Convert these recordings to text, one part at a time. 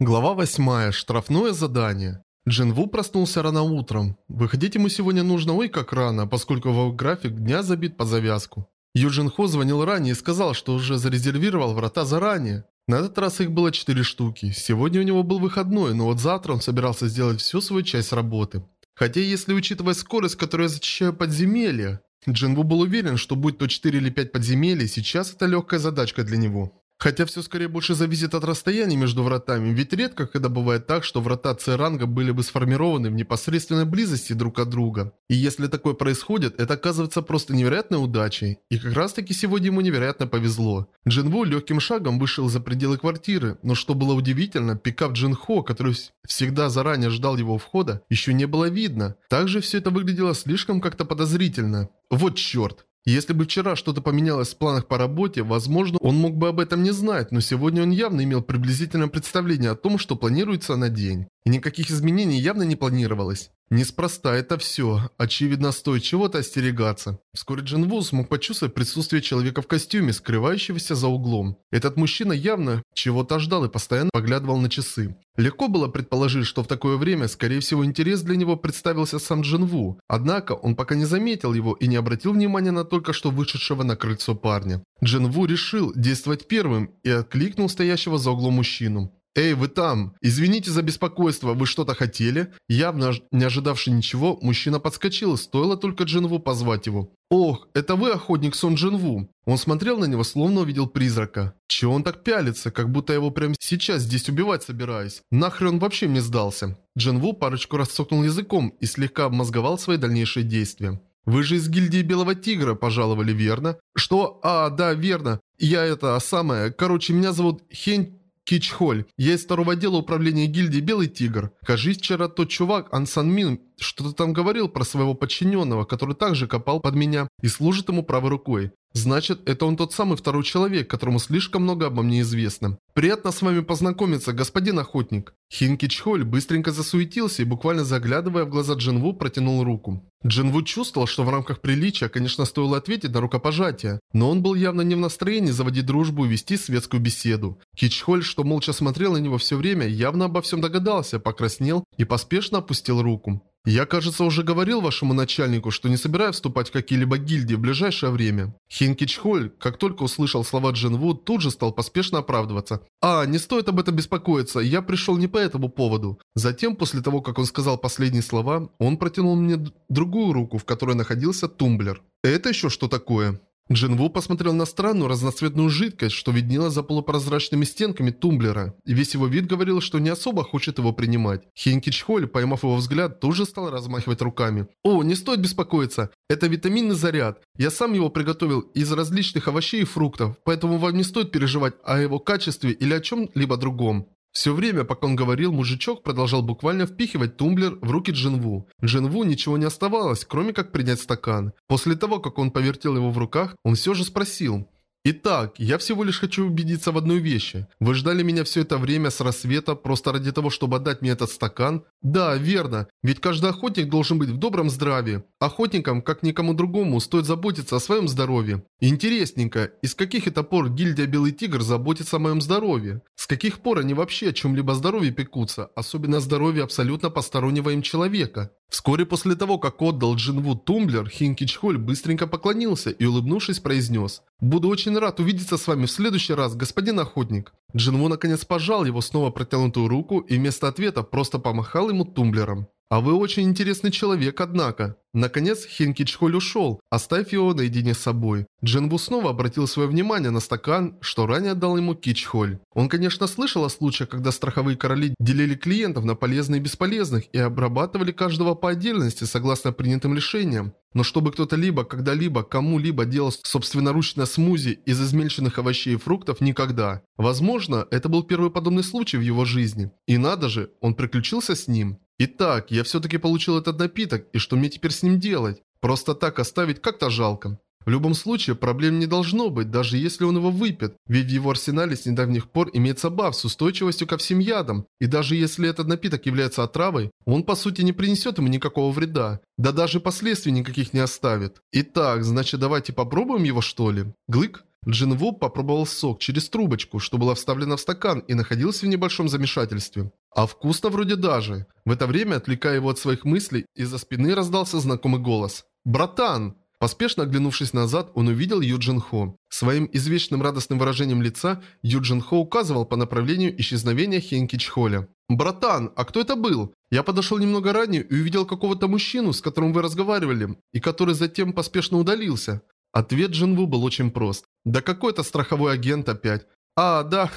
Глава 8. Штрафное задание. Джин Ву проснулся рано утром. Выходить ему сегодня нужно ой как рано, поскольку его график дня забит по завязку. Юджин Хо звонил ранее и сказал, что уже зарезервировал врата заранее. На этот раз их было 4 штуки. Сегодня у него был выходной, но вот завтра он собирался сделать всю свою часть работы. Хотя если учитывать скорость, которую я зачищаю подземелья, Джин Ву был уверен, что будь то 4 или 5 подземелий, сейчас это легкая задачка для него. Хотя все скорее больше зависит от расстояния между вратами, ведь редко когда бывает так, что врата С-ранга были бы сформированы в непосредственной близости друг от друга. И если такое происходит, это оказывается просто невероятной удачей. И как раз таки сегодня ему невероятно повезло. Джинву легким шагом вышел за пределы квартиры, но что было удивительно, пикап Джинхо, который всегда заранее ждал его входа, еще не было видно. Также все это выглядело слишком как-то подозрительно. Вот черт. Если бы вчера что-то поменялось в планах по работе, возможно, он мог бы об этом не знать, но сегодня он явно имел приблизительное представление о том, что планируется на день. И никаких изменений явно не планировалось. Неспроста это все. Очевидно, стоит чего-то остерегаться. Вскоре Джин Ву смог почувствовать присутствие человека в костюме, скрывающегося за углом. Этот мужчина явно чего-то ждал и постоянно поглядывал на часы. Легко было предположить, что в такое время, скорее всего, интерес для него представился сам Джин Ву. Однако, он пока не заметил его и не обратил внимания на только что вышедшего на крыльцо парня. Джин Ву решил действовать первым и откликнул стоящего за углом мужчину. «Эй, вы там! Извините за беспокойство, вы что-то хотели?» Явно не ожидавший ничего, мужчина подскочил, стоило только Джинву позвать его. «Ох, это вы охотник Сон Джинву?» Он смотрел на него, словно увидел призрака. Чего он так пялится, как будто его прямо сейчас здесь убивать собираюсь? Нахрен он вообще мне сдался? Джинву парочку раз цокнул языком и слегка обмозговал свои дальнейшие действия. «Вы же из гильдии Белого Тигра пожаловали, верно?» «Что? А, да, верно. Я это самое. Короче, меня зовут Хень Кичхоль. Я из второго отдела управления гильдии Белый Тигр. Кажись, вчера тот чувак, Ансан Мин, что-то там говорил про своего подчиненного, который также копал под меня и служит ему правой рукой. Значит, это он тот самый второй человек, которому слишком много обо мне известно. Приятно с вами познакомиться, господин охотник. Хинки Чхоль быстренько засуетился и буквально заглядывая в глаза Джинву протянул руку. Джинву чувствовал, что в рамках приличия, конечно, стоило ответить на рукопожатие, но он был явно не в настроении заводить дружбу и вести светскую беседу. Кичхоль, что молча смотрел на него все время, явно обо всем догадался, покраснел и поспешно опустил руку. Я, кажется, уже говорил вашему начальнику, что не собираюсь вступать в какие-либо гильдии в ближайшее время. Хинки Чхоль, как только услышал слова Джин Ву, тут же стал поспешно оправдываться. А, не стоит об этом беспокоиться, я пришел не по этому поводу. Затем, после того, как он сказал последние слова, он протянул мне другую руку, в которой находился тумблер. Это еще что такое? Джинву посмотрел на странную разноцветную жидкость, что виднелась за полупрозрачными стенками тумблера, и весь его вид говорил, что не особо хочет его принимать. Хенки Чхоль, поймав его взгляд, тут же стал размахивать руками. «О, не стоит беспокоиться, это витаминный заряд. Я сам его приготовил из различных овощей и фруктов, поэтому вам не стоит переживать о его качестве или о чем-либо другом». Все время, пока он говорил, мужичок продолжал буквально впихивать тумблер в руки Джинву. Джинву ничего не оставалось, кроме как принять стакан. После того, как он повертел его в руках, он все же спросил. Итак, я всего лишь хочу убедиться в одной вещи. Вы ждали меня все это время с рассвета просто ради того, чтобы отдать мне этот стакан? Да, верно. Ведь каждый охотник должен быть в добром здравии. Охотникам, как никому другому, стоит заботиться о своем здоровье. Интересненько, из каких это пор гильдия Белый Тигр заботится о моем здоровье? С каких пор они вообще о чем-либо здоровье пекутся, особенно о здоровье абсолютно постороннего им человека? Вскоре после того, как отдал Джинву тумблер, Хинки Чхоль быстренько поклонился и, улыбнувшись, произнес «Буду очень рад увидеться с вами в следующий раз, господин охотник». Джинву наконец пожал его снова протянутую руку и вместо ответа просто помахал ему тумблером. «А вы очень интересный человек, однако». Наконец, Хинки Чхоль ушел, оставив его наедине с собой. Джинву снова обратил свое внимание на стакан, что ранее дал ему Кичхоль. Он, конечно, слышал о случаях, когда страховые короли делили клиентов на полезных и бесполезных и обрабатывали каждого по отдельности согласно принятым решениям. Но чтобы кто-то либо, когда-либо, кому-либо делал собственноручно смузи из измельченных овощей и фруктов, никогда. Возможно, это был первый подобный случай в его жизни. И надо же, он приключился с ним. Итак, я все-таки получил этот напиток, и что мне теперь с ним делать? Просто так оставить как-то жалко. В любом случае, проблем не должно быть, даже если он его выпьет, ведь в его арсенале с недавних пор имеется баф с устойчивостью ко всем ядам, и даже если этот напиток является отравой, он по сути не принесет ему никакого вреда, да даже последствий никаких не оставит. Итак, значит давайте попробуем его что ли? Глык? Джин Ву попробовал сок через трубочку, что было вставлено в стакан и находился в небольшом замешательстве. А вкусно вроде даже. В это время, отвлекая его от своих мыслей, из-за спины раздался знакомый голос. «Братан!» Поспешно оглянувшись назад, он увидел Юджин Хо. Своим извечным радостным выражением лица Юджин Хо указывал по направлению исчезновения Хенки Чхоля. «Братан, а кто это был? Я подошел немного ранее и увидел какого-то мужчину, с которым вы разговаривали, и который затем поспешно удалился». Ответ Джинву был очень прост. «Да какой-то страховой агент опять. «А, да,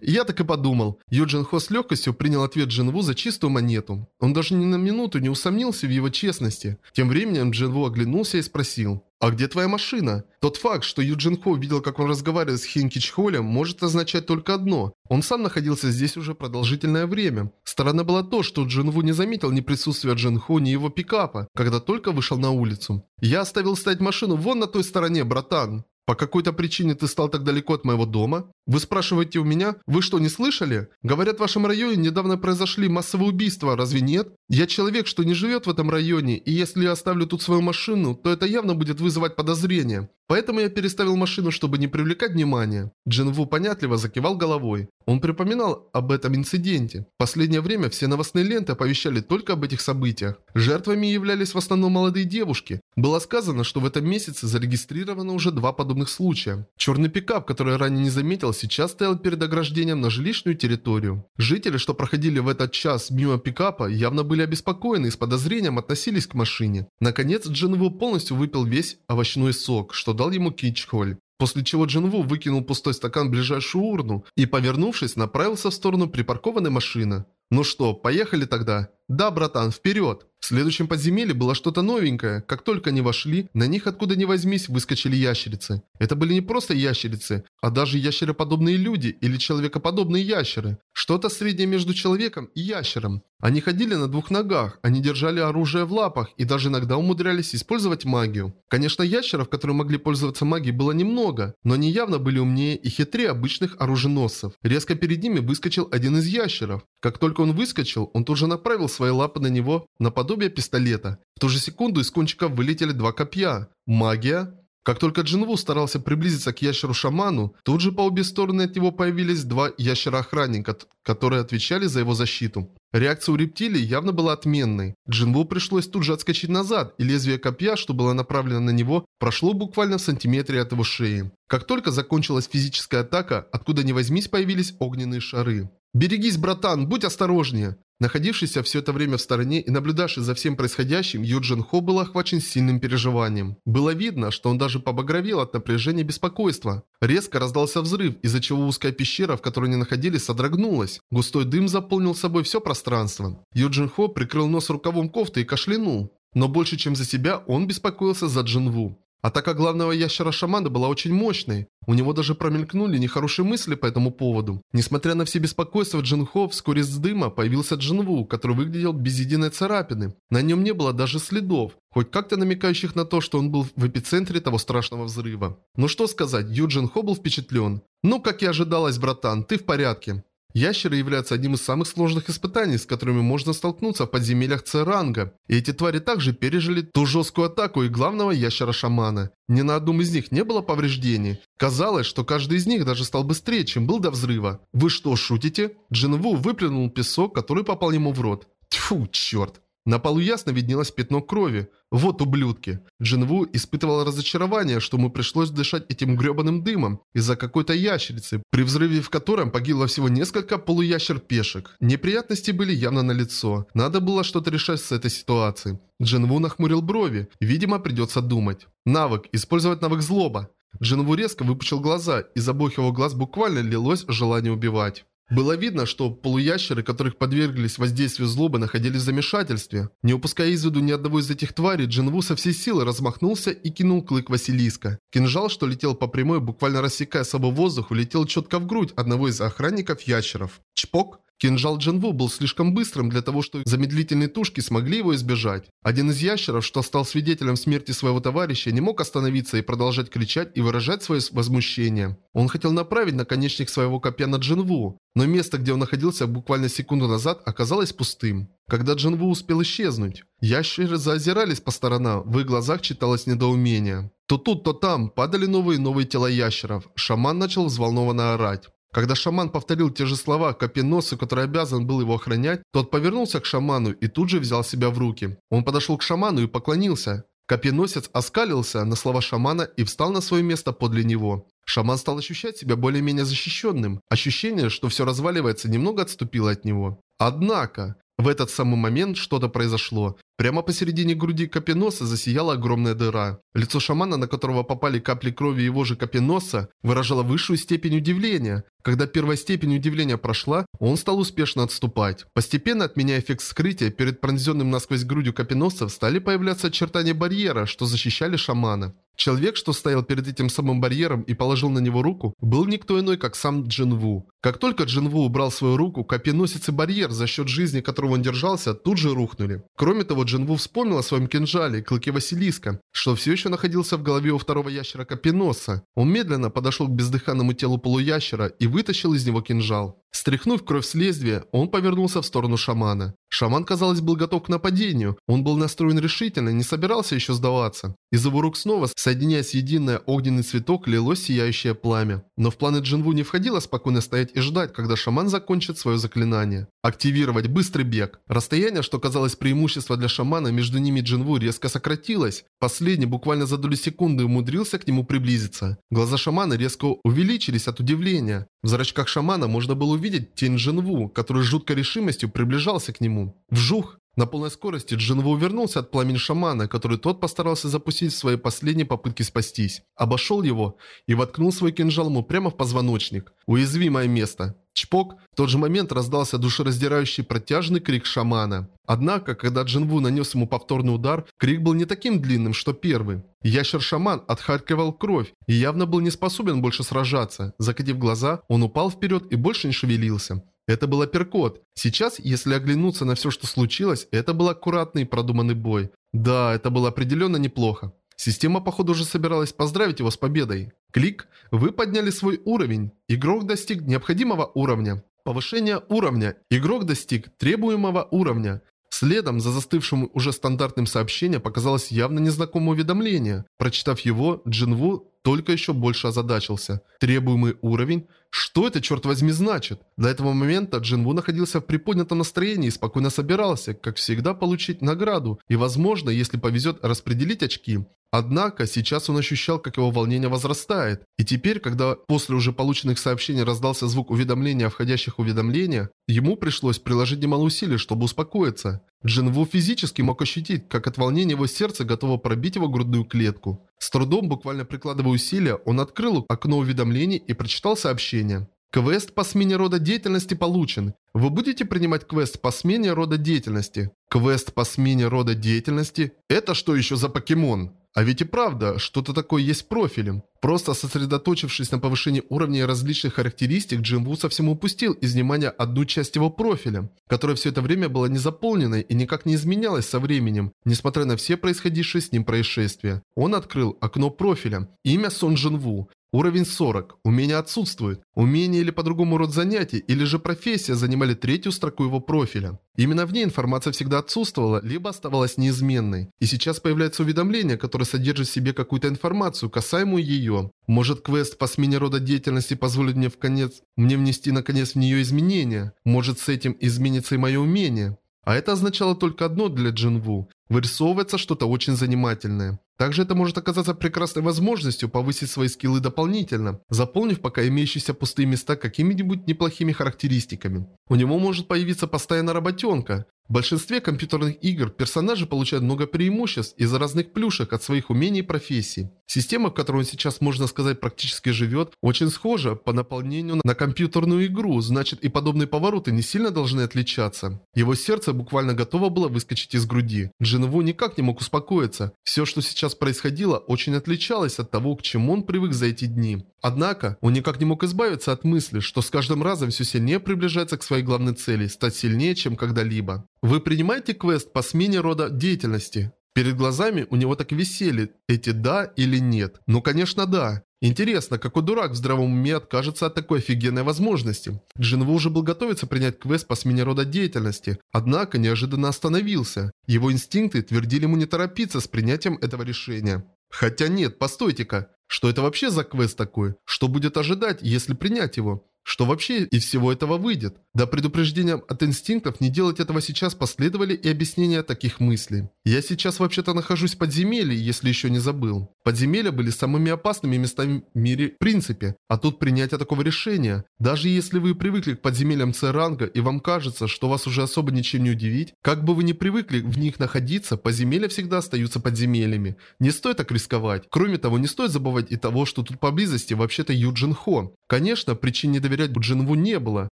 я так и подумал». Юджин Хо с легкостью принял ответ Джинву за чистую монету. Он даже ни на минуту не усомнился в его честности. Тем временем Джинву оглянулся и спросил. «А где твоя машина?» Тот факт, что Юджин Хо видел, как он разговаривает с Хинки Чхолем, может означать только одно. Он сам находился здесь уже продолжительное время. Странно было то, что Джин Ву не заметил ни присутствия Джин Хо, ни его пикапа, когда только вышел на улицу. «Я оставил стоять машину вон на той стороне, братан!» По какой-то причине ты стал так далеко от моего дома? Вы спрашиваете у меня? Вы что, не слышали? Говорят, в вашем районе недавно произошли массовые убийства, разве нет? Я человек, что не живет в этом районе, и если я оставлю тут свою машину, то это явно будет вызывать подозрения. Поэтому я переставил машину, чтобы не привлекать внимания. Джин Ву понятливо закивал головой. Он припоминал об этом инциденте. В последнее время все новостные ленты оповещали только об этих событиях. Жертвами являлись в основном молодые девушки. Было сказано, что в этом месяце зарегистрировано уже два подобных случая. Черный пикап, который ранее не заметил, сейчас стоял перед ограждением на жилищную территорию. Жители, что проходили в этот час мимо пикапа, явно были обеспокоены и с подозрением относились к машине. Наконец, Джин Ву полностью выпил весь овощной сок, что дал ему Кичхоль. После чего Джинву выкинул пустой стакан в ближайшую урну и, повернувшись, направился в сторону припаркованной машины. «Ну что, поехали тогда?» «Да, братан, вперед!» В следующем подземелье было что-то новенькое. Как только они вошли, на них откуда ни возьмись выскочили ящерицы. Это были не просто ящерицы, а даже ящероподобные люди или человекоподобные ящеры. Что-то среднее между человеком и ящером. Они ходили на двух ногах, они держали оружие в лапах и даже иногда умудрялись использовать магию. Конечно, ящеров, которые могли пользоваться магией, было немного, но они явно были умнее и хитрее обычных оруженосцев. Резко перед ними выскочил один из ящеров. Как только он выскочил, он тут же направил свои лапы на него наподобие пистолета. В ту же секунду из кончиков вылетели два копья. Магия. Как только Джинву старался приблизиться к ящеру-шаману, тут же по обе стороны от него появились два ящера-охранника, которые отвечали за его защиту. Реакция у рептилий явно была отменной. Джинву пришлось тут же отскочить назад, и лезвие копья, что было направлено на него, прошло буквально в сантиметре от его шеи. Как только закончилась физическая атака, откуда ни возьмись появились огненные шары. «Берегись, братан, будь осторожнее!» Находившийся все это время в стороне и наблюдавший за всем происходящим, Юджин Хо был охвачен сильным переживанием. Было видно, что он даже побагровел от напряжения и беспокойства. Резко раздался взрыв, из-за чего узкая пещера, в которой они находились, содрогнулась. Густой дым заполнил собой все пространство. Юджин Хо прикрыл нос рукавом кофты и кашлянул. Но больше, чем за себя, он беспокоился за Джинву. Атака главного ящера-шамана была очень мощной. У него даже промелькнули нехорошие мысли по этому поводу. Несмотря на все беспокойства Джинхо, вскоре с дыма появился Джинву, который выглядел без единой царапины. На нем не было даже следов, хоть как-то намекающих на то, что он был в эпицентре того страшного взрыва. Ну что сказать, Ю Джинхо был впечатлен. «Ну, как и ожидалось, братан, ты в порядке». Ящеры являются одним из самых сложных испытаний, с которыми можно столкнуться в подземельях Церанга. И эти твари также пережили ту жесткую атаку и главного ящера-шамана. Ни на одном из них не было повреждений. Казалось, что каждый из них даже стал быстрее, чем был до взрыва. Вы что, шутите? Джин Ву выплюнул песок, который попал ему в рот. Тьфу, черт. На полу ясно виднелось пятно крови. Вот ублюдки. Джинву испытывал разочарование, что ему пришлось дышать этим гребаным дымом из-за какой-то ящерицы, при взрыве в котором погибло всего несколько полуящер-пешек. Неприятности были явно налицо. Надо было что-то решать с этой ситуацией. Джинву нахмурил брови. Видимо, придется думать. Навык. Использовать навык злоба. Джинву резко выпучил глаза, из обоих его глаз буквально лилось желание убивать. Было видно, что полуящеры, которых подверглись воздействию злобы, находились в замешательстве. Не упуская из виду ни одного из этих тварей, Джинву со всей силы размахнулся и кинул клык Василиска. Кинжал, что летел по прямой, буквально рассекая собой воздух, улетел четко в грудь одного из охранников ящеров. Чпок! Кинжал Джинву был слишком быстрым для того, чтобы замедлительные тушки смогли его избежать. Один из ящеров, что стал свидетелем смерти своего товарища, не мог остановиться и продолжать кричать и выражать свое возмущение. Он хотел направить наконечник своего копья на Джинву, но место, где он находился буквально секунду назад, оказалось пустым. Когда Джинву успел исчезнуть, ящеры заозирались по сторонам, в их глазах читалось недоумение. То тут, то там падали новые и новые тела ящеров. Шаман начал взволнованно орать. Когда шаман повторил те же слова копьеносу, который обязан был его охранять, тот повернулся к шаману и тут же взял себя в руки. Он подошел к шаману и поклонился. Копьеносец оскалился на слова шамана и встал на свое место подле него. Шаман стал ощущать себя более-менее защищенным. Ощущение, что все разваливается, немного отступило от него. Однако, в этот самый момент что-то произошло. Прямо посередине груди копьеноса засияла огромная дыра. Лицо шамана, на которого попали капли крови его же копьеноса, выражало высшую степень удивления. Когда первая степень удивления прошла, он стал успешно отступать. Постепенно, отменяя эффект скрытия, перед пронзенным насквозь грудью копьеносцев стали появляться очертания барьера, что защищали шамана. Человек, что стоял перед этим самым барьером и положил на него руку, был никто иной, как сам Джинву. Как только Джинву убрал свою руку, копьеносец и барьер, за счет жизни которого он держался, тут же рухнули. Кроме того, Джинву вспомнил о своем кинжале, клыке Василиска, что все еще находился в голове у второго ящера копьеноса. Он медленно подошел к бездыханному телу полуящера и вытащил из него кинжал. Стряхнув кровь с лезвия, он повернулся в сторону шамана. Шаман, казалось, был готов к нападению. Он был настроен решительно, не собирался еще сдаваться. Из его рук снова, соединяясь в единое огненный цветок, лилось сияющее пламя. Но в планы Джинву не входило спокойно стоять и ждать, когда шаман закончит свое заклинание. Активировать быстрый бег. Расстояние, что казалось преимущество для шамана, между ними Джинву резко сократилось. Последний буквально за долю секунды умудрился к нему приблизиться. Глаза шамана резко увеличились от удивления. В зрачках шамана можно было увидеть тень Джинву, который с жуткой решимостью приближался к нему. Вжух! На полной скорости Джинву увернулся от пламени шамана, который тот постарался запустить в свои последние попытки спастись. Обошел его и воткнул свой кинжал ему прямо в позвоночник. Уязвимое место. Чпок, в тот же момент раздался душераздирающий протяжный крик шамана. Однако, когда Джинву нанес ему повторный удар, крик был не таким длинным, что первый. Ящер-шаман отхаркивал кровь и явно был не способен больше сражаться. Закатив глаза, он упал вперед и больше не шевелился. Это был апперкот. Сейчас, если оглянуться на все, что случилось, это был аккуратный и продуманный бой. Да, это было определенно неплохо. Система, походу, уже собиралась поздравить его с победой. Клик. Вы подняли свой уровень. Игрок достиг необходимого уровня. Повышение уровня. Игрок достиг требуемого уровня. Следом за застывшим уже стандартным сообщением показалось явно незнакомое уведомление. Прочитав его, Джинву только еще больше озадачился. Требуемый уровень? Что это, черт возьми, значит? До этого момента Джинву находился в приподнятом настроении и спокойно собирался, как всегда, получить награду и, возможно, если повезет, распределить очки. Однако, сейчас он ощущал, как его волнение возрастает. И теперь, когда после уже полученных сообщений раздался звук уведомления о входящих уведомлениях, ему пришлось приложить немало усилий, чтобы успокоиться. Джинву физически мог ощутить, как от волнения его сердце готово пробить его грудную клетку. С трудом, буквально прикладывая усилия, он открыл окно уведомлений и прочитал сообщение. Квест по смене рода деятельности получен. Вы будете принимать квест по смене рода деятельности. Квест по смене рода деятельности? Это что еще за покемон? А ведь и правда, что-то такое есть в профиле. Просто сосредоточившись на повышении уровня различных характеристик, Джим Ву совсем упустил из внимания одну часть его профиля, которая все это время была незаполненной и никак не изменялась со временем, несмотря на все происходившие с ним происшествия. Он открыл окно профиля. Имя Сон Джин Ву. Уровень 40. Умение отсутствует. Умение или по-другому род занятий, или же профессия занимали третью строку его профиля. Именно в ней информация всегда отсутствовала, либо оставалась неизменной. И сейчас появляется уведомление, которое содержит в себе какую-то информацию, касаемую ее. Может квест по смене рода деятельности позволит мне в конец, мне внести наконец в нее изменения. Может с этим изменится и мое умение. А это означало только одно для Джинву. Вырисовывается что-то очень занимательное. Также это может оказаться прекрасной возможностью повысить свои скиллы дополнительно, заполнив пока имеющиеся пустые места какими-нибудь неплохими характеристиками. У него может появиться постоянная работенка. В большинстве компьютерных игр персонажи получают много преимуществ из-за разных плюшек от своих умений и профессий. Система, в которой он сейчас, можно сказать, практически живет, очень схожа по наполнению на компьютерную игру, значит и подобные повороты не сильно должны отличаться. Его сердце буквально готово было выскочить из груди. Джинву никак не мог успокоиться. Все, что сейчас происходило, очень отличалось от того, к чему он привык за эти дни. Однако, он никак не мог избавиться от мысли, что с каждым разом все сильнее приближается к своей главной цели – стать сильнее, чем когда-либо. Вы принимаете квест по смене рода деятельности? Перед глазами у него так висели эти «да» или «нет». Ну, конечно, «да». Интересно, какой дурак в здравом уме откажется от такой офигенной возможности? Джинву уже был готовиться принять квест по смене рода деятельности, однако неожиданно остановился. Его инстинкты твердили ему не торопиться с принятием этого решения. Хотя нет, постойте-ка. Что это вообще за квест такой? Что будет ожидать, если принять его? Что вообще из всего этого выйдет? До предупреждения от инстинктов не делать этого сейчас последовали и объяснения таких мыслей. Я сейчас вообще-то нахожусь в подземелье, если еще не забыл. Подземелья были самыми опасными местами в мире в принципе. А тут принятие такого решения. Даже если вы привыкли к подземельям С-ранга и вам кажется, что вас уже особо ничем не удивить, как бы вы ни привыкли в них находиться, подземелья всегда остаются подземельями. Не стоит так рисковать. Кроме того, не стоит забывать и того, что тут поблизости вообще-то Юджин Хо. Конечно, причин не доверять Джинву не было,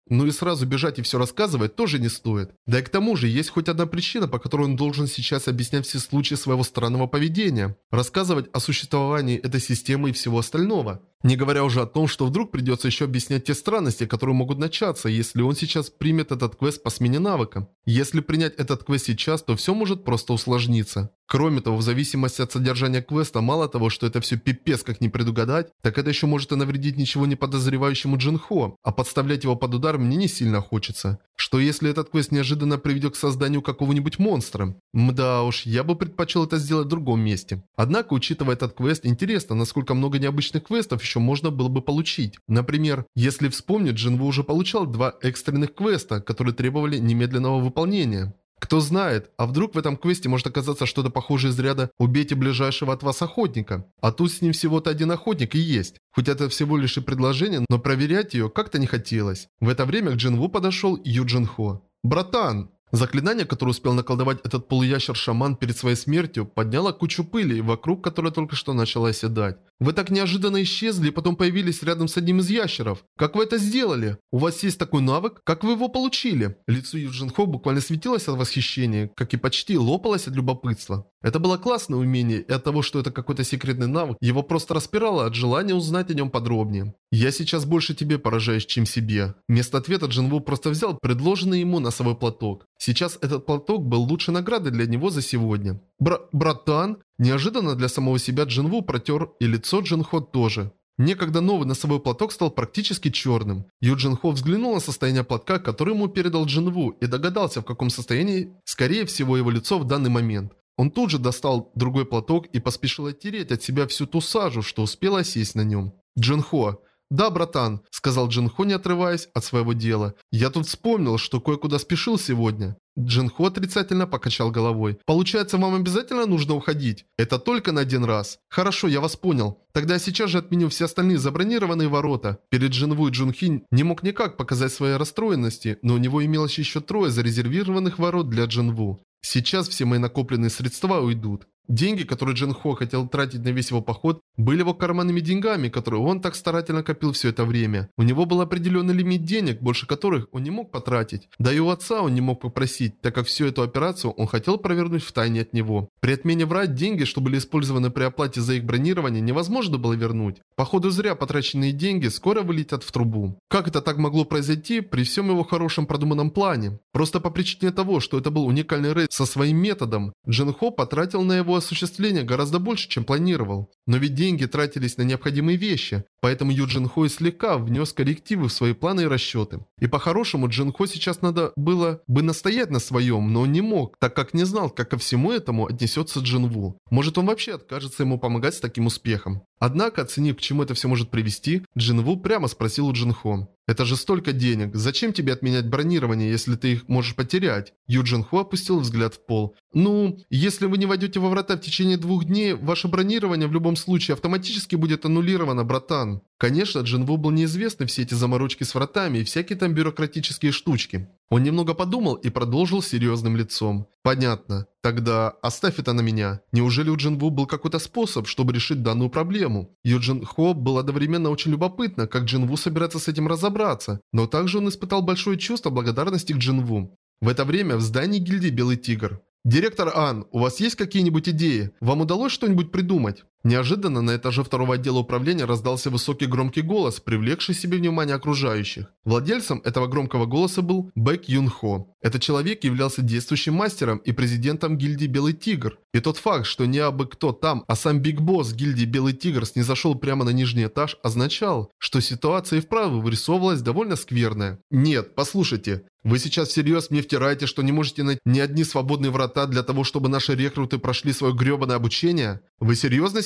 но и сразу бежать и все рассказывать тоже не стоит. Да и к тому же, есть хоть одна причина, по которой он должен сейчас объяснять все случаи своего странного поведения. Рассказывать о существовании этой системы и всего остального. Не говоря уже о том, что вдруг придется еще объяснять те странности, которые могут начаться, если он сейчас примет этот квест по смене навыка. Если принять этот квест сейчас, то все может просто усложниться. Кроме того, в зависимости от содержания квеста, мало того, что это все пипец как не предугадать, так это еще может и навредить ничего не подозревающему Джинхо, а подставлять его под удар мне не сильно хочется. Что если этот квест неожиданно приведет к созданию какого-нибудь монстра? Мда уж, я бы предпочел это сделать в другом месте. Однако, учитывая этот квест, интересно, насколько много необычных квестов еще можно было бы получить. Например, если вспомнить, Джинву уже получал два экстренных квеста, которые требовали немедленного выполнения. Кто знает, а вдруг в этом квесте может оказаться что-то похожее из ряда «Убейте ближайшего от вас охотника». А тут с ним всего-то один охотник и есть. Хоть это всего лишь и предложение, но проверять ее как-то не хотелось. В это время к Джинву подошел Юджин Хо. «Братан!» Заклинание, которое успел наколдовать этот полуящер-шаман перед своей смертью, подняло кучу пыли, вокруг которой только что начала оседать. Вы так неожиданно исчезли потом появились рядом с одним из ящеров. Как вы это сделали? У вас есть такой навык? Как вы его получили? Лицо Юджин Хо буквально светилось от восхищения, как и почти лопалось от любопытства. Это было классное умение, и от того, что это какой-то секретный навык, его просто распирало от желания узнать о нем подробнее. «Я сейчас больше тебе поражаюсь, чем себе». Вместо ответа Джинву просто взял предложенный ему носовой платок. Сейчас этот платок был лучшей наградой для него за сегодня. Бра «Братан?» Неожиданно для самого себя Джинву протер и лицо Джинхо тоже. Некогда новый носовой платок стал практически черным. Юджин Хо взглянул на состояние платка, который ему передал Джинву, и догадался, в каком состоянии, скорее всего, его лицо в данный момент. Он тут же достал другой платок и поспешил оттереть от себя всю ту сажу, что успела сесть на нем. Джинхо. «Да, братан», — сказал Джинхо, не отрываясь от своего дела. «Я тут вспомнил, что кое-куда спешил сегодня». Джинхо отрицательно покачал головой. «Получается, вам обязательно нужно уходить? Это только на один раз. Хорошо, я вас понял. Тогда я сейчас же отменю все остальные забронированные ворота». Перед Джинву и Джунхин не мог никак показать своей расстроенности, но у него имелось еще трое зарезервированных ворот для Джинву. Сейчас все мои накопленные средства уйдут. Деньги, которые Джин Хо хотел тратить на весь его поход, были его карманными деньгами, которые он так старательно копил все это время. У него был определенный лимит денег, больше которых он не мог потратить. Да и у отца он не мог попросить, так как всю эту операцию он хотел провернуть в тайне от него. При отмене врать деньги, что были использованы при оплате за их бронирование, невозможно было вернуть. Походу зря потраченные деньги скоро вылетят в трубу. Как это так могло произойти при всем его хорошем продуманном плане? Просто по причине того, что это был уникальный рейд со своим методом, Джин Хо потратил на его его осуществления гораздо больше, чем планировал. Но ведь деньги тратились на необходимые вещи, поэтому Юджин Хо слегка внес коррективы в свои планы и расчеты. И по-хорошему Джин Хо сейчас надо было бы настоять на своем, но он не мог, так как не знал, как ко всему этому отнесется Джин Ву. Может он вообще откажется ему помогать с таким успехом. Однако, оценив, к чему это все может привести, Джин Ву прямо спросил у Джин Хо. Это же столько денег. Зачем тебе отменять бронирование, если ты их можешь потерять? Юджин Ху опустил взгляд в пол. Ну, если вы не войдете во врата в течение двух дней, ваше бронирование в любом случае автоматически будет аннулировано, братан. Конечно, Джинву был неизвестны все эти заморочки с вратами и всякие там бюрократические штучки. Он немного подумал и продолжил серьезным лицом. «Понятно. Тогда оставь это на меня. Неужели у Джин Ву был какой-то способ, чтобы решить данную проблему?» Юджин Хо был одновременно очень любопытно, как Джин Ву собирается с этим разобраться, но также он испытал большое чувство благодарности к Джин Ву. В это время в здании гильдии Белый Тигр. «Директор Ан, у вас есть какие-нибудь идеи? Вам удалось что-нибудь придумать?» Неожиданно на этаже второго отдела управления раздался высокий громкий голос, привлекший к себе внимание окружающих. Владельцем этого громкого голоса был Бэк Юн Хо. Этот человек являлся действующим мастером и президентом гильдии Белый Тигр. И тот факт, что не абы кто там, а сам Big Boss гильдии Белый Тигр снизошел прямо на нижний этаж, означал, что ситуация и вправду вырисовывалась довольно скверная. Нет, послушайте, вы сейчас всерьез мне втираете, что не можете найти ни одни свободные врата для того, чтобы наши рекруты прошли свое гребаное обучение? Вы серьезно?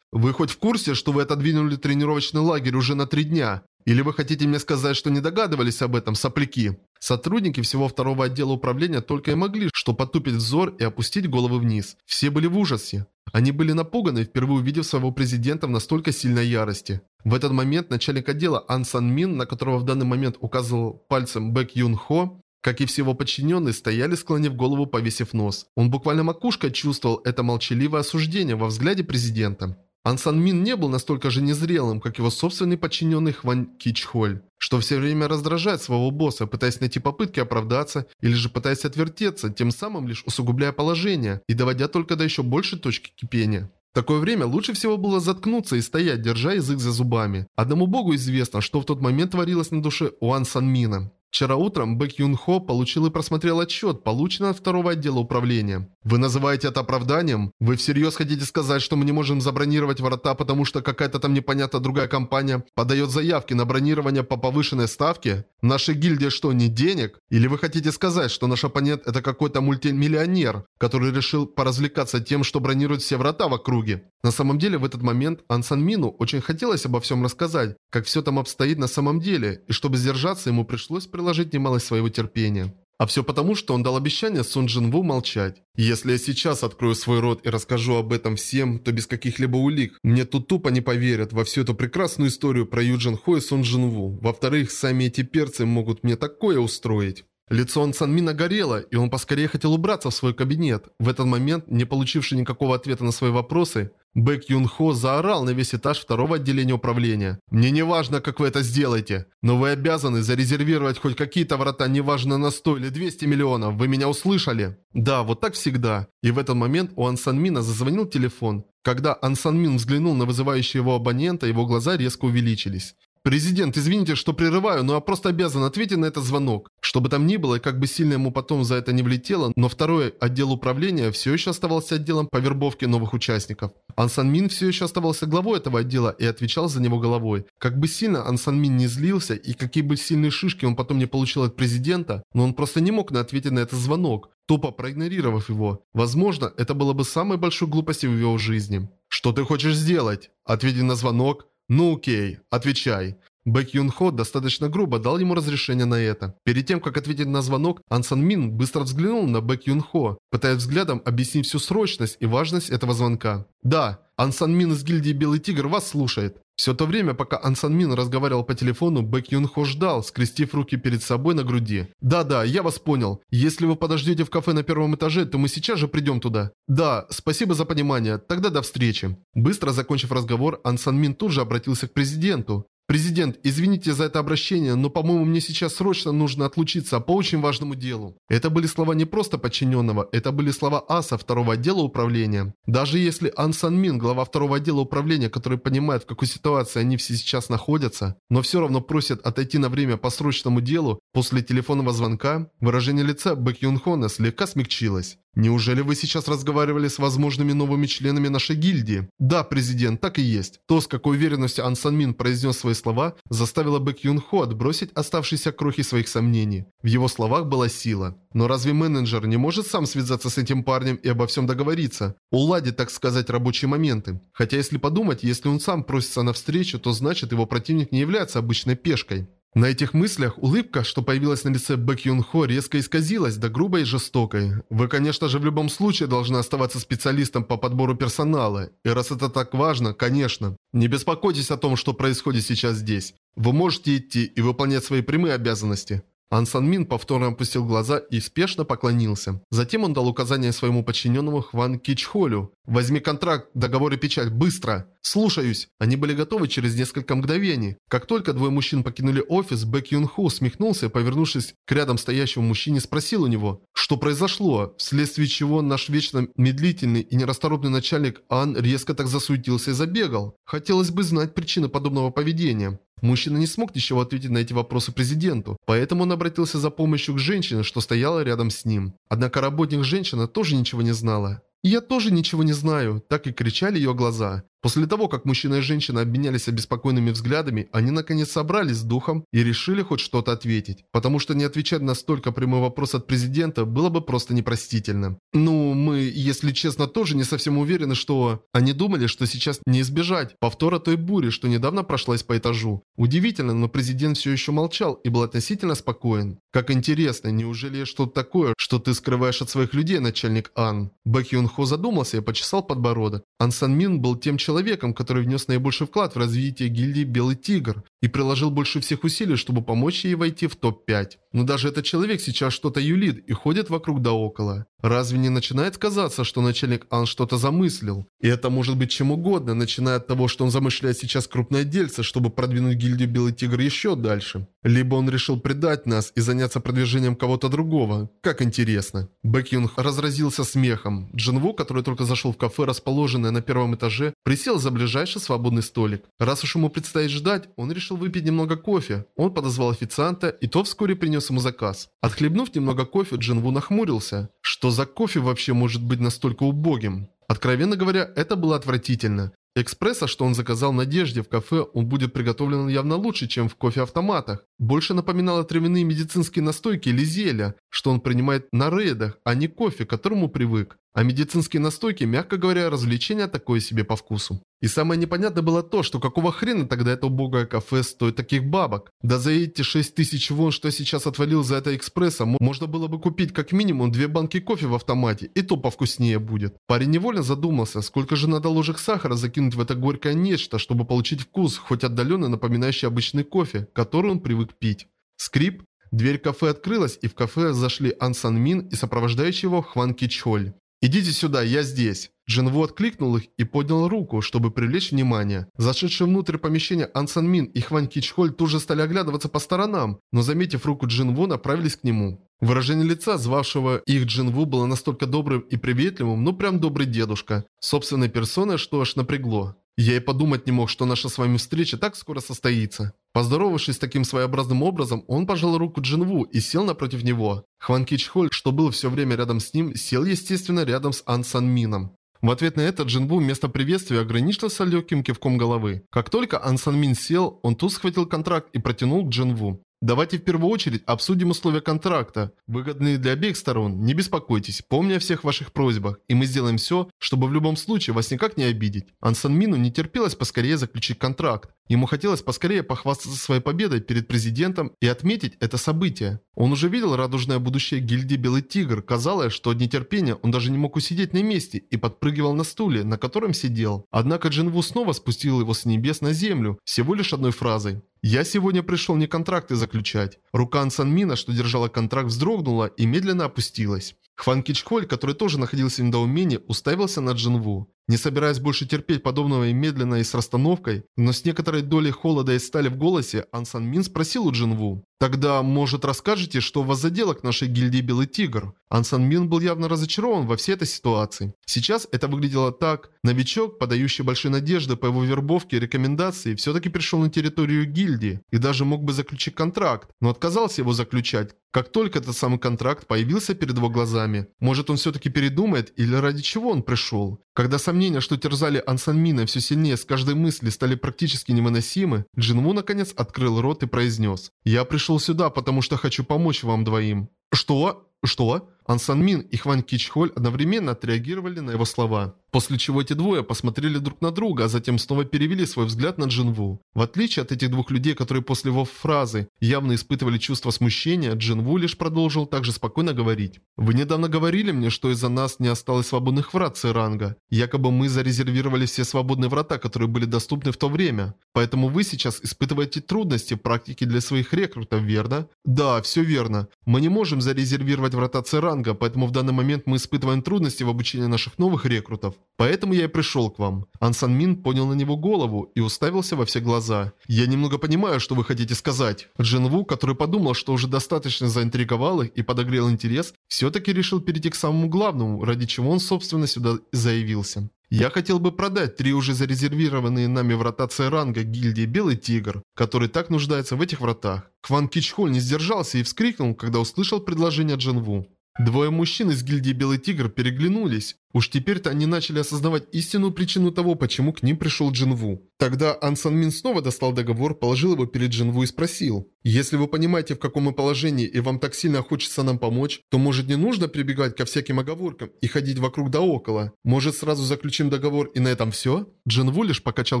Вы хоть в курсе, что вы отодвинули тренировочный лагерь уже на три дня? Или вы хотите мне сказать, что не догадывались об этом, сопляки? Сотрудники всего второго отдела управления только и могли, что потупить взор и опустить головы вниз. Все были в ужасе. Они были напуганы, впервые увидев своего президента в настолько сильной ярости. В этот момент начальник отдела Ан Сан Мин, на которого в данный момент указывал пальцем Бэк Юн Хо, как и все его подчиненные, стояли, склонив голову, повесив нос. Он буквально макушкой чувствовал это молчаливое осуждение во взгляде президента. Ан Сан Мин не был настолько же незрелым, как его собственный подчиненный Хван Кичхоль, что все время раздражает своего босса, пытаясь найти попытки оправдаться или же пытаясь отвертеться, тем самым лишь усугубляя положение и доводя только до еще большей точки кипения. В такое время лучше всего было заткнуться и стоять, держа язык за зубами. Одному богу известно, что в тот момент творилось на душе у Ан Мина. Вчера утром Бэк Юн Хо получил и просмотрел отчет, полученный от второго отдела управления. Вы называете это оправданием? Вы всерьез хотите сказать, что мы не можем забронировать ворота, потому что какая-то там непонятная другая компания подает заявки на бронирование по повышенной ставке? Нашей гильдии что, не денег? Или вы хотите сказать, что наш оппонент это какой-то мультимиллионер, который решил поразвлекаться тем, что бронирует все врата в округе? На самом деле в этот момент Ансан Мину очень хотелось обо всем рассказать, как все там обстоит на самом деле, и чтобы сдержаться, ему пришлось немалость своего терпения. А все потому, что он дал обещание Сун Джин Ву молчать. Если я сейчас открою свой рот и расскажу об этом всем, то без каких-либо улик, мне тут тупо не поверят во всю эту прекрасную историю про Юджин Хо и Сун Джин Ву. Во-вторых, сами эти перцы могут мне такое устроить. Лицо Он Санмина горело, и он поскорее хотел убраться в свой кабинет. В этот момент, не получивший никакого ответа на свои вопросы, Бэк Юн Хо заорал на весь этаж второго отделения управления. «Мне не важно, как вы это сделаете, но вы обязаны зарезервировать хоть какие-то врата, неважно на 100 или 200 миллионов. Вы меня услышали?» Да, вот так всегда. И в этот момент у Ан Мина зазвонил телефон. Когда Ан Мин взглянул на вызывающего его абонента, его глаза резко увеличились. «Президент, извините, что прерываю, но я просто обязан ответить на этот звонок. Что бы там ни было, и как бы сильно ему потом за это не влетело, но второй отдел управления все еще оставался отделом по вербовке новых участников. Ансан Мин все еще оставался главой этого отдела и отвечал за него головой. Как бы сильно Ансан Мин не злился, и какие бы сильные шишки он потом не получил от президента, но он просто не мог на ответить на этот звонок, тупо проигнорировав его. Возможно, это было бы самой большой глупостью в его жизни. «Что ты хочешь сделать?» Ответить на звонок. «Ну окей, отвечай». Бэк Юн Хо достаточно грубо дал ему разрешение на это. Перед тем, как ответить на звонок, Ан Сан Мин быстро взглянул на Бэк Юн Хо, пытаясь взглядом объяснить всю срочность и важность этого звонка. «Да, Ан Сан Мин из гильдии Белый Тигр вас слушает». Все то время, пока Ан Сан Мин разговаривал по телефону, Бэк Юн Хо ждал, скрестив руки перед собой на груди. «Да-да, я вас понял. Если вы подождете в кафе на первом этаже, то мы сейчас же придем туда». «Да, спасибо за понимание. Тогда до встречи». Быстро закончив разговор, Ан Сан Мин тут же обратился к президенту. «Президент, извините за это обращение, но, по-моему, мне сейчас срочно нужно отлучиться по очень важному делу». Это были слова не просто подчиненного, это были слова аса второго отдела управления. Даже если Ан Сан Мин, глава второго отдела управления, который понимает, в какой ситуации они все сейчас находятся, но все равно просит отойти на время по срочному делу, после телефонного звонка, выражение лица Бэк Юн Хона слегка смягчилось. Неужели вы сейчас разговаривали с возможными новыми членами нашей гильдии? Да, президент, так и есть. То, с какой уверенностью Ан Сан Мин произнес свои слова, заставило Бэк Юн Хо отбросить оставшиеся крохи своих сомнений. В его словах была сила. Но разве менеджер не может сам связаться с этим парнем и обо всем договориться? Уладить, так сказать, рабочие моменты. Хотя если подумать, если он сам просится навстречу, то значит его противник не является обычной пешкой. На этих мыслях улыбка, что появилась на лице Бэк Юн Хо, резко исказилась до грубой и жестокой. Вы, конечно же, в любом случае должны оставаться специалистом по подбору персонала. И раз это так важно, конечно. Не беспокойтесь о том, что происходит сейчас здесь. Вы можете идти и выполнять свои прямые обязанности. Ан Сан Мин повторно опустил глаза и спешно поклонился. Затем он дал указание своему подчиненному Хван Кичхолю. «Возьми контракт, договор и печать, быстро!» «Слушаюсь!» Они были готовы через несколько мгновений. Как только двое мужчин покинули офис, Бэк Юн Ху усмехнулся и, повернувшись к рядом стоящему мужчине, спросил у него, что произошло, вследствие чего наш вечно медлительный и нерасторопный начальник Ан резко так засуетился и забегал. Хотелось бы знать причины подобного поведения. Мужчина не смог ничего ответить на эти вопросы президенту, поэтому он обратился за помощью к женщине, что стояла рядом с ним. Однако работник женщина тоже ничего не знала. «Я тоже ничего не знаю», – так и кричали ее глаза. После того, как мужчина и женщина обменялись обеспокоенными взглядами, они наконец собрались с духом и решили хоть что-то ответить. Потому что не отвечать на столько прямой вопрос от президента было бы просто непростительно. Ну, мы, если честно, тоже не совсем уверены, что... Они думали, что сейчас не избежать повтора той бури, что недавно прошлась по этажу. Удивительно, но президент все еще молчал и был относительно спокоен. Как интересно, неужели что-то такое, что ты скрываешь от своих людей, начальник Ан? Бэк Хо задумался и почесал подбородок. Ан Сан Мин был тем человеком, человеком, который внес наибольший вклад в развитие гильдии Белый Тигр и приложил больше всех усилий, чтобы помочь ей войти в топ-5. Но даже этот человек сейчас что-то юлит и ходит вокруг да около. Разве не начинает казаться, что начальник Ан что-то замыслил? И это может быть чем угодно, начиная от того, что он замышляет сейчас крупное дельце, чтобы продвинуть гильдию Белый Тигр еще дальше. Либо он решил предать нас и заняться продвижением кого-то другого. Как интересно. Бэк Юнг разразился смехом. Джинву, который только зашел в кафе, расположенное на первом этаже, присел за ближайший свободный столик. Раз уж ему предстоит ждать, он решил выпить немного кофе. Он подозвал официанта, и тот вскоре принес ему заказ. Отхлебнув немного кофе, Джинву нахмурился. Что за кофе вообще может быть настолько убогим? Откровенно говоря, это было отвратительно. Экспресса, что он заказал Надежде в кафе, он будет приготовлен явно лучше, чем в кофе-автоматах. Больше напоминало травяные медицинские настойки или зелья, что он принимает на рейдах, а не кофе, к которому привык. А медицинские настойки, мягко говоря, развлечение такое себе по вкусу. И самое непонятное было то, что какого хрена тогда это убогое кафе стоит таких бабок. Да за эти 6 тысяч вон, что я сейчас отвалил за это экспресса, можно было бы купить как минимум две банки кофе в автомате, и то повкуснее будет. Парень невольно задумался, сколько же надо ложек сахара закинуть в это горькое нечто, чтобы получить вкус, хоть отдаленно напоминающий обычный кофе, который он привык пить. Скрип. Дверь кафе открылась, и в кафе зашли Ан Сан Мин и сопровождающий его Хван Кичоль. «Идите сюда, я здесь!» Джинву откликнул их и поднял руку, чтобы привлечь внимание. Зашедшие внутрь помещения Ан Сан Мин и Хван Кичхоль тут же стали оглядываться по сторонам, но заметив руку Джинву, направились к нему. Выражение лица звавшего их Джинву было настолько добрым и приветливым, ну прям добрый дедушка. Собственной персоной, что аж напрягло. Я и подумать не мог, что наша с вами встреча так скоро состоится. Поздоровавшись таким своеобразным образом, он пожал руку Джинву и сел напротив него. Хван Кичхоль, что был все время рядом с ним, сел естественно рядом с Ан Сан Мином. В ответ на это Джинву вместо приветствия ограничился легким кивком головы. Как только Ан Сан Мин сел, он тут схватил контракт и протянул к Джинву. Давайте в первую очередь обсудим условия контракта, выгодные для обеих сторон. Не беспокойтесь, помни о всех ваших просьбах, и мы сделаем все, чтобы в любом случае вас никак не обидеть. Ансан Мину не терпелось поскорее заключить контракт. Ему хотелось поскорее похвастаться своей победой перед президентом и отметить это событие. Он уже видел радужное будущее гильдии Белый Тигр. Казалось, что от нетерпения он даже не мог усидеть на месте и подпрыгивал на стуле, на котором сидел. Однако Джинву снова спустил его с небес на землю, всего лишь одной фразой. «Я сегодня пришел не контракты заключать». Рука Ансанмина, что держала контракт, вздрогнула и медленно опустилась. Хван Кичхоль, который тоже находился в недоумении, уставился на Джинву. Не собираясь больше терпеть подобного и медленно и с расстановкой, но с некоторой долей холода и стали в голосе, Ансан Мин спросил у Джинву. «Тогда, может, расскажете, что вас за дело к нашей гильдии Белый Тигр?» Ансан Мин был явно разочарован во всей этой ситуации. Сейчас это выглядело так. Новичок, подающий большие надежды по его вербовке и рекомендации, все-таки пришел на территорию гильдии и даже мог бы заключить контракт, но отказался его заключать, как только этот самый контракт появился перед его глазами. Может, он все-таки передумает или ради чего он пришел? Когда сомнения, что терзали Ансанмина все сильнее с каждой мысли стали практически невыносимы, Джинву наконец открыл рот и произнес «Я пришел сюда, потому что хочу помочь вам двоим». «Что? Что?» Ан Сан Мин и Хван Кичхоль одновременно отреагировали на его слова. После чего эти двое посмотрели друг на друга, а затем снова перевели свой взгляд на Джинву. В отличие от этих двух людей, которые после его фразы явно испытывали чувство смущения, Джинву лишь продолжил также спокойно говорить. «Вы недавно говорили мне, что из-за нас не осталось свободных врат Церанга. Якобы мы зарезервировали все свободные врата, которые были доступны в то время. Поэтому вы сейчас испытываете трудности в практике для своих рекрутов, верно?» «Да, все верно. Мы не можем зарезервировать врата Церанга, поэтому в данный момент мы испытываем трудности в обучении наших новых рекрутов. Поэтому я и пришел к вам. Ан Сан Мин поднял на него голову и уставился во все глаза. Я немного понимаю, что вы хотите сказать. Джин Ву, который подумал, что уже достаточно заинтриговал их и подогрел интерес, все-таки решил перейти к самому главному, ради чего он, собственно, сюда заявился. Я хотел бы продать три уже зарезервированные нами в ротации ранга гильдии Белый Тигр, который так нуждается в этих вратах. Хван Кичхоль не сдержался и вскрикнул, когда услышал предложение Джинву. Двое мужчин из гильдии Белый Тигр переглянулись. Уж теперь-то они начали осознавать истинную причину того, почему к ним пришел Джинву. Тогда Ан Сан Мин снова достал договор, положил его перед Джинву и спросил. «Если вы понимаете, в каком мы положении, и вам так сильно хочется нам помочь, то может не нужно прибегать ко всяким оговоркам и ходить вокруг да около? Может сразу заключим договор и на этом все?» Джинву лишь покачал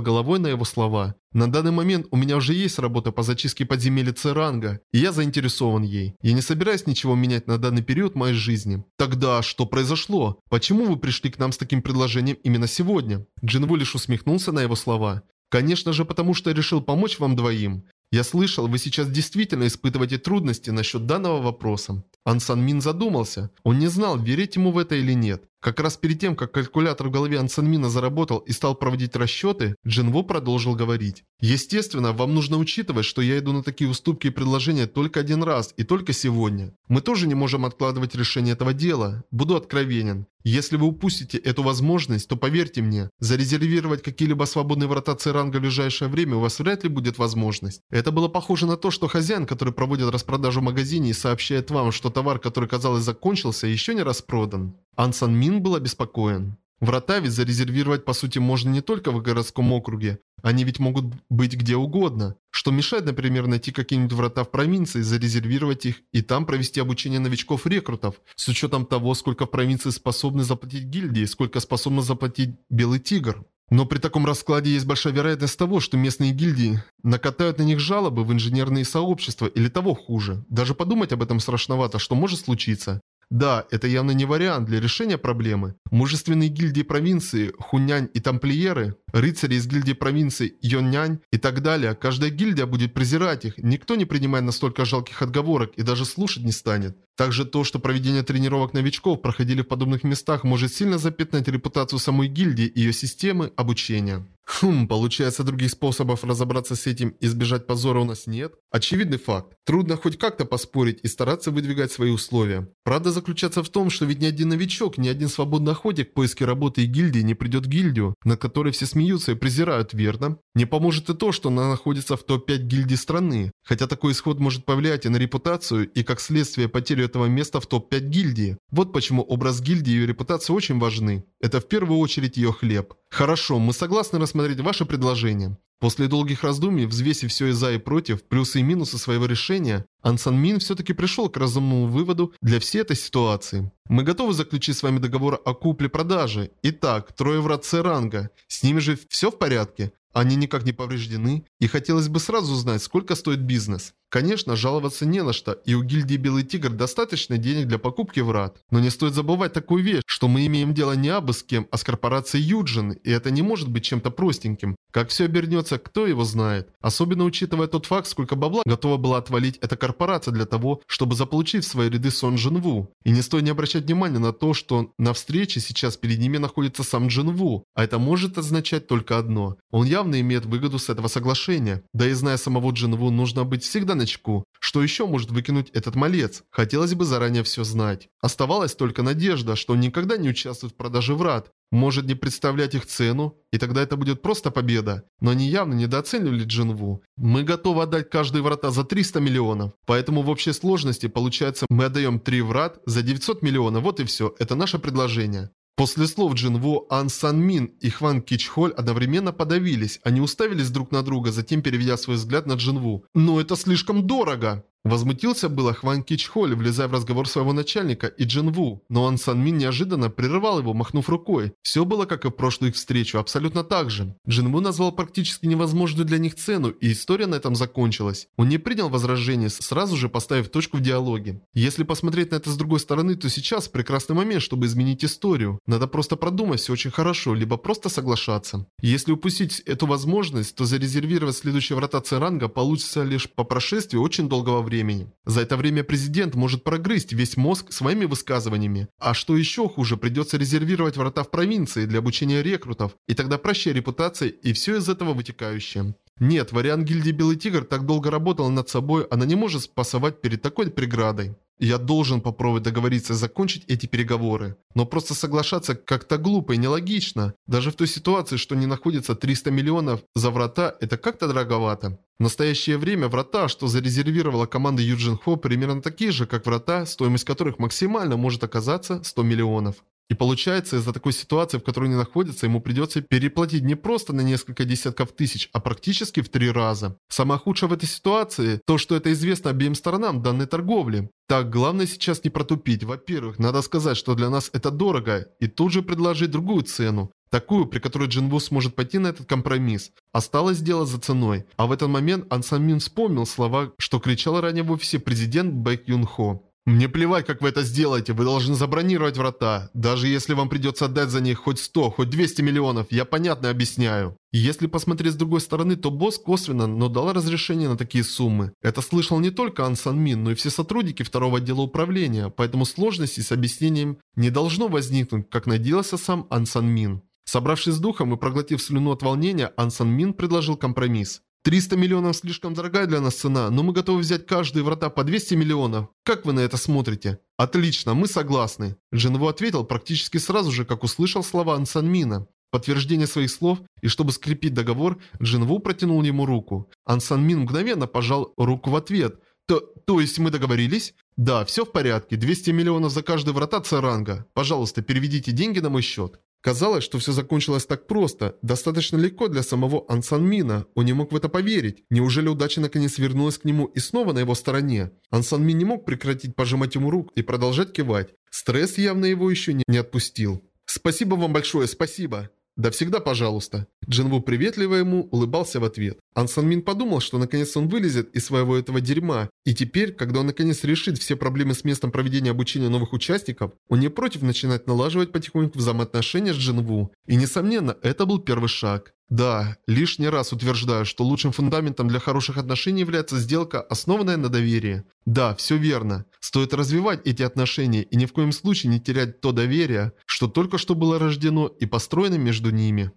головой на его слова. «На данный момент у меня уже есть работа по зачистке подземелья Церанга, и я заинтересован ей. Я не собираюсь ничего менять на данный период моей жизни». «Тогда что произошло? Почему вы пришли к нам с таким предложением именно сегодня?» Джинву лишь усмехнулся на его слова. «Конечно же, потому что я решил помочь вам двоим. Я слышал, вы сейчас действительно испытываете трудности насчет данного вопроса». Ан Сан Мин задумался. Он не знал, верить ему в это или нет. Как раз перед тем, как калькулятор в голове Ансанмина заработал и стал проводить расчеты, Джинву продолжил говорить. Естественно, вам нужно учитывать, что я иду на такие уступки и предложения только один раз и только сегодня. Мы тоже не можем откладывать решение этого дела. Буду откровенен. Если вы упустите эту возможность, то поверьте мне, зарезервировать какие-либо свободные врата Церанга в ближайшее время у вас вряд ли будет возможность. Это было похоже на то, что хозяин, который проводит распродажу в магазине и сообщает вам, что товар, который казалось закончился, еще не распродан. Ансан Мин был обеспокоен. Врата ведь зарезервировать по сути можно не только в городском округе. Они ведь могут быть где угодно. Что мешает, например, найти какие-нибудь врата в провинции, зарезервировать их и там провести обучение новичков-рекрутов, с учетом того, сколько в провинции способны заплатить гильдии, сколько способны заплатить Белый Тигр. Но при таком раскладе есть большая вероятность того, что местные гильдии накатают на них жалобы в инженерные сообщества или того хуже. Даже подумать об этом страшновато, что может случиться. Да, это явно не вариант для решения проблемы. Мужественные гильдии провинции, хунянь и тамплиеры, рыцари из гильдии провинции, йоннянь и так далее, каждая гильдия будет презирать их, никто не принимает настолько жалких отговорок и даже слушать не станет. Также то, что проведение тренировок новичков проходили в подобных местах, может сильно запятнать репутацию самой гильдии и ее системы обучения. Хм, получается, других способов разобраться с этим и избежать позора у нас нет? Очевидный факт. Трудно хоть как-то поспорить и стараться выдвигать свои условия. Правда заключается в том, что ведь ни один новичок, ни один свободный охотник в поиске работы и гильдии не придет в гильдию, над которой все смеются и презирают, верно? Не поможет и то, что она находится в топ-5 гильдий страны. Хотя такой исход может повлиять и на репутацию, и как следствие потерю этого места в топ-5 гильдии. Вот почему образ гильдии и ее репутация очень важны. Это в первую очередь ее хлеб. Хорошо, мы согласны рассмотреть ваше предложение. После долгих раздумий, взвесив все и за и против, плюсы и минусы своего решения, Ансан Мин все-таки пришел к разумному выводу для всей этой ситуации. Мы готовы заключить с вами договор о купле-продаже. Итак, трое врат Ранга. С ними же все в порядке? Они никак не повреждены, и хотелось бы сразу узнать, сколько стоит бизнес. Конечно, жаловаться не на что, и у гильдии Белый Тигр достаточно денег для покупки врат. Но не стоит забывать такую вещь, что мы имеем дело не абы с кем, а с корпорацией Юджин, и это не может быть чем-то простеньким. Как все обернется, кто его знает. Особенно учитывая тот факт, сколько бабла готова была отвалить эта корпорация для того, чтобы заполучить в свои ряды Сон Джинву. И не стоит не обращать внимания на то, что на встрече сейчас перед ними находится сам Джинву, а это может означать только одно. Он явно имеет выгоду с этого соглашения. Да и зная самого Джинву, нужно быть всегда начеку. Что еще может выкинуть этот малец? Хотелось бы заранее все знать. Оставалась только надежда, что он никогда не участвует в продаже врат, может не представлять их цену, и тогда это будет просто победа. Но они явно недооценивали Джинву. Мы готовы отдать каждые врата за 300 миллионов. Поэтому в общей сложности получается мы отдаем 3 врат за 900 миллионов. Вот и все. Это наше предложение. После слов Джинву, Ан Сан Мин и Хван Кичхоль одновременно подавились. Они уставились друг на друга, затем переведя свой взгляд на Джинву. «Но это слишком дорого!» Возмутился было Хван Кичхоль, влезая в разговор своего начальника и Джин Ву, но Ан Сан Мин неожиданно прерывал его, махнув рукой. Все было как и в прошлую их встречу, абсолютно так же. Джин Ву назвал практически невозможную для них цену, и история на этом закончилась. Он не принял возражений, сразу же поставив точку в диалоге. Если посмотреть на это с другой стороны, то сейчас прекрасный момент, чтобы изменить историю. Надо просто продумать все очень хорошо, либо просто соглашаться. Если упустить эту возможность, то зарезервировать следующие врата Церанга получится лишь по прошествии очень долгого времени времени. За это время президент может прогрызть весь мозг своими высказываниями. А что еще хуже, придется резервировать врата в провинции для обучения рекрутов, и тогда прощай репутация и все из этого вытекающее. Нет, вариант гильдии Белый Тигр так долго работала над собой, она не может спасовать перед такой преградой. Я должен попробовать договориться закончить эти переговоры. Но просто соглашаться как-то глупо и нелогично. Даже в той ситуации, что не находится 300 миллионов за врата, это как-то дороговато. В настоящее время врата, что зарезервировала команда Юджин Хо, примерно такие же, как врата, стоимость которых максимально может оказаться 100 миллионов. И получается, из-за такой ситуации, в которой они находятся, ему придется переплатить не просто на несколько десятков тысяч, а практически в три раза. Самое худшее в этой ситуации – то, что это известно обеим сторонам данной торговли. Так, главное сейчас не протупить. Во-первых, надо сказать, что для нас это дорого, и тут же предложить другую цену. Такую, при которой Джинву сможет пойти на этот компромисс. Осталось дело за ценой. А в этот момент Ан Сан Мин вспомнил слова, что кричал ранее в офисе президент Бэк Юн Хо. «Мне плевать, как вы это сделаете, вы должны забронировать врата. Даже если вам придется отдать за них хоть 100, хоть 200 миллионов, я понятно объясняю». Если посмотреть с другой стороны, то босс косвенно, но дал разрешение на такие суммы. Это слышал не только Ан Сан Мин, но и все сотрудники второго отдела управления, поэтому сложности с объяснением не должно возникнуть, как надеялся сам Ан Сан Мин. Собравшись с духом и проглотив слюну от волнения, Ан Сан Мин предложил компромисс. 300 миллионов слишком дорогая для нас цена, но мы готовы взять каждые врата по 200 миллионов. Как вы на это смотрите? Отлично, мы согласны. Джинву ответил практически сразу же, как услышал слова Ансанмина. Подтверждение своих слов, и чтобы скрепить договор, Джинву протянул ему руку. Ансанмин мгновенно пожал руку в ответ. То, то есть мы договорились? Да, все в порядке. 200 миллионов за каждый врата Царанга. Пожалуйста, переведите деньги на мой счет. Казалось, что все закончилось так просто, достаточно легко для самого Ансан Мина. Он не мог в это поверить. Неужели удача наконец вернулась к нему и снова на его стороне? Ансан Мин не мог прекратить пожимать ему рук и продолжать кивать. Стресс явно его еще не отпустил. «Спасибо вам большое, спасибо!» «Да всегда пожалуйста». Джинву приветливо ему улыбался в ответ. Ан Сан Мин подумал, что наконец он вылезет из своего этого дерьма. И теперь, когда он наконец решит все проблемы с местом проведения обучения новых участников, он не против начинать налаживать потихоньку взаимоотношения с Джинву. И несомненно, это был первый шаг. Да, лишний раз утверждаю, что лучшим фундаментом для хороших отношений является сделка, основанная на доверии. Да, все верно. Стоит развивать эти отношения и ни в коем случае не терять то доверие, что только что было рождено и построено между ними.